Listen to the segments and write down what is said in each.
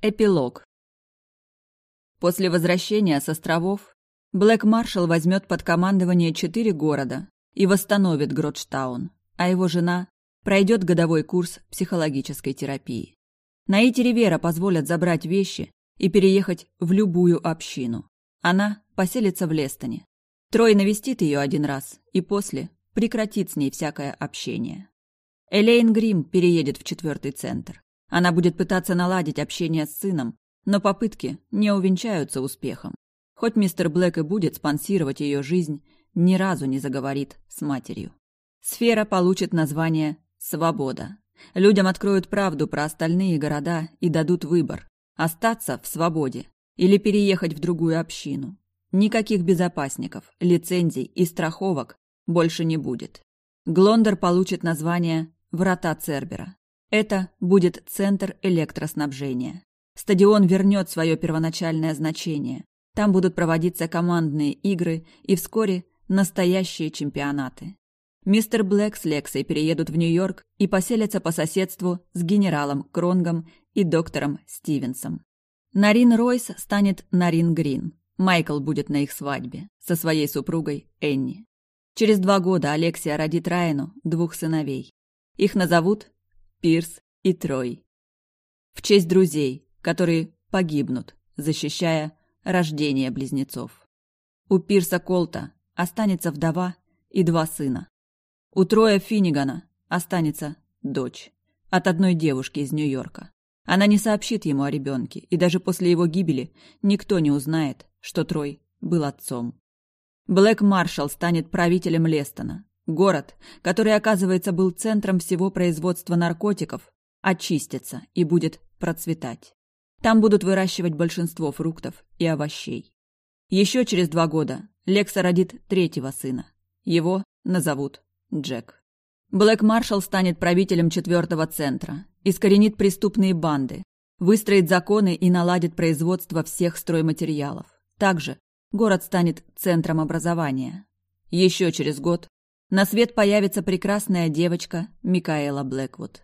Эпилог. После возвращения с островов Блэк Маршал возьмет под командование четыре города и восстановит Гротштаун, а его жена пройдет годовой курс психологической терапии. Наити Ривера позволят забрать вещи и переехать в любую общину. Она поселится в Лестоне. Трой навестит ее один раз и после прекратит с ней всякое общение. Элейн Грим переедет в четвертый центр. Она будет пытаться наладить общение с сыном, но попытки не увенчаются успехом. Хоть мистер Блэк и будет спонсировать ее жизнь, ни разу не заговорит с матерью. Сфера получит название «Свобода». Людям откроют правду про остальные города и дадут выбор – остаться в свободе или переехать в другую общину. Никаких безопасников, лицензий и страховок больше не будет. Глондер получит название «Врата Цербера». Это будет центр электроснабжения. Стадион вернет свое первоначальное значение. Там будут проводиться командные игры и вскоре настоящие чемпионаты. Мистер Блэк с Лексой переедут в Нью-Йорк и поселятся по соседству с генералом Кронгом и доктором Стивенсом. Нарин Ройс станет Нарин Грин. Майкл будет на их свадьбе со своей супругой Энни. Через два года Алексия родит Райану двух сыновей. Их назовут Пирс и Трой. В честь друзей, которые погибнут, защищая рождение близнецов. У Пирса Колта останется вдова и два сына. У Троя Финнигана останется дочь от одной девушки из Нью-Йорка. Она не сообщит ему о ребенке, и даже после его гибели никто не узнает, что Трой был отцом. Блэк Маршалл станет правителем Лестона, Город, который, оказывается, был центром всего производства наркотиков, очистится и будет процветать. Там будут выращивать большинство фруктов и овощей. Еще через два года Лекса родит третьего сына. Его назовут Джек. Блэк Маршалл станет правителем четвертого центра, искоренит преступные банды, выстроит законы и наладит производство всех стройматериалов. Также город станет центром образования. Еще через год на свет появится прекрасная девочка Микаэла Блэквуд.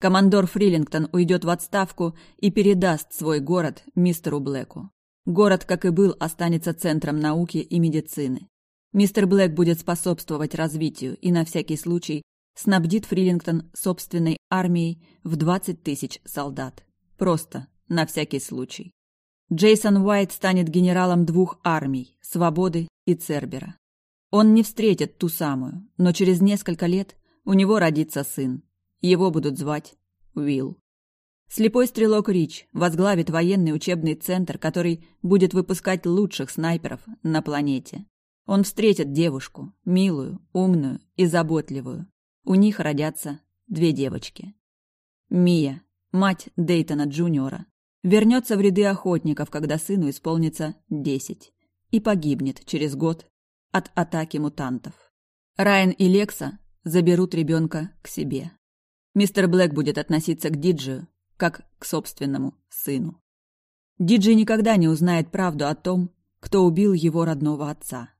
Командор Фрилингтон уйдет в отставку и передаст свой город мистеру Блэку. Город, как и был, останется центром науки и медицины. Мистер Блэк будет способствовать развитию и на всякий случай снабдит Фрилингтон собственной армией в 20 тысяч солдат. Просто, на всякий случай. Джейсон Уайт станет генералом двух армий – Свободы и Цербера. Он не встретит ту самую, но через несколько лет у него родится сын. Его будут звать Уилл. Слепой стрелок Рич возглавит военный учебный центр, который будет выпускать лучших снайперов на планете. Он встретит девушку, милую, умную и заботливую. У них родятся две девочки. Мия, мать Дейтона Джуниора, вернется в ряды охотников, когда сыну исполнится десять, и погибнет через год от атаки мутантов. Райан и Лекса заберут ребенка к себе. Мистер Блэк будет относиться к Диджию как к собственному сыну. Диджи никогда не узнает правду о том, кто убил его родного отца.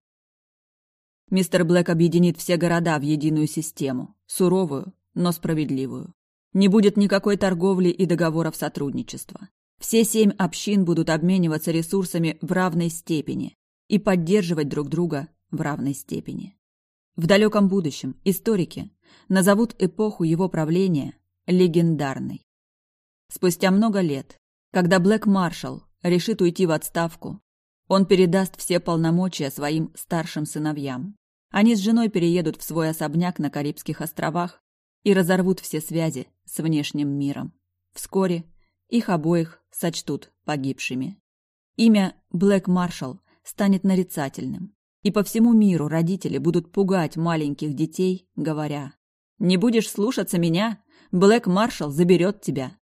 Мистер Блэк объединит все города в единую систему, суровую, но справедливую. Не будет никакой торговли и договоров сотрудничества. Все семь общин будут обмениваться ресурсами в равной степени и поддерживать друг друга в равной степени. В далеком будущем историки назовут эпоху его правления легендарной. Спустя много лет, когда Блэк Маршалл решит уйти в отставку, он передаст все полномочия своим старшим сыновьям. Они с женой переедут в свой особняк на Карибских островах и разорвут все связи с внешним миром. Вскоре их обоих сочтут погибшими. Имя Блэк Маршалл станет нарицательным. И по всему миру родители будут пугать маленьких детей, говоря «Не будешь слушаться меня? Блэк Маршал заберет тебя».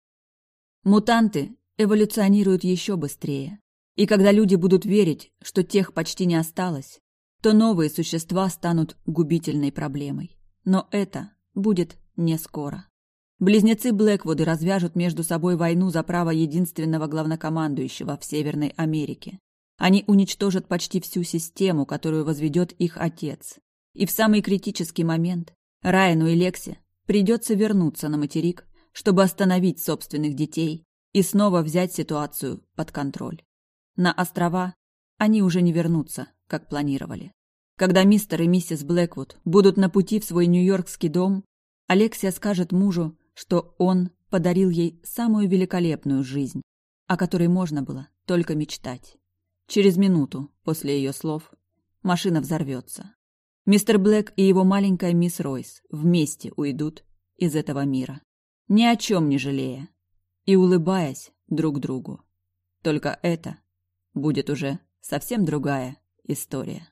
Мутанты эволюционируют еще быстрее. И когда люди будут верить, что тех почти не осталось, то новые существа станут губительной проблемой. Но это будет не скоро. Близнецы Блэквуды развяжут между собой войну за право единственного главнокомандующего в Северной Америке. Они уничтожат почти всю систему, которую возведет их отец. И в самый критический момент Райану и Лексе придется вернуться на материк, чтобы остановить собственных детей и снова взять ситуацию под контроль. На острова они уже не вернутся, как планировали. Когда мистер и миссис Блэквуд будут на пути в свой нью-йоркский дом, Алексия скажет мужу, что он подарил ей самую великолепную жизнь, о которой можно было только мечтать. Через минуту после ее слов машина взорвется. Мистер Блэк и его маленькая мисс Ройс вместе уйдут из этого мира, ни о чем не жалея и улыбаясь друг другу. Только это будет уже совсем другая история.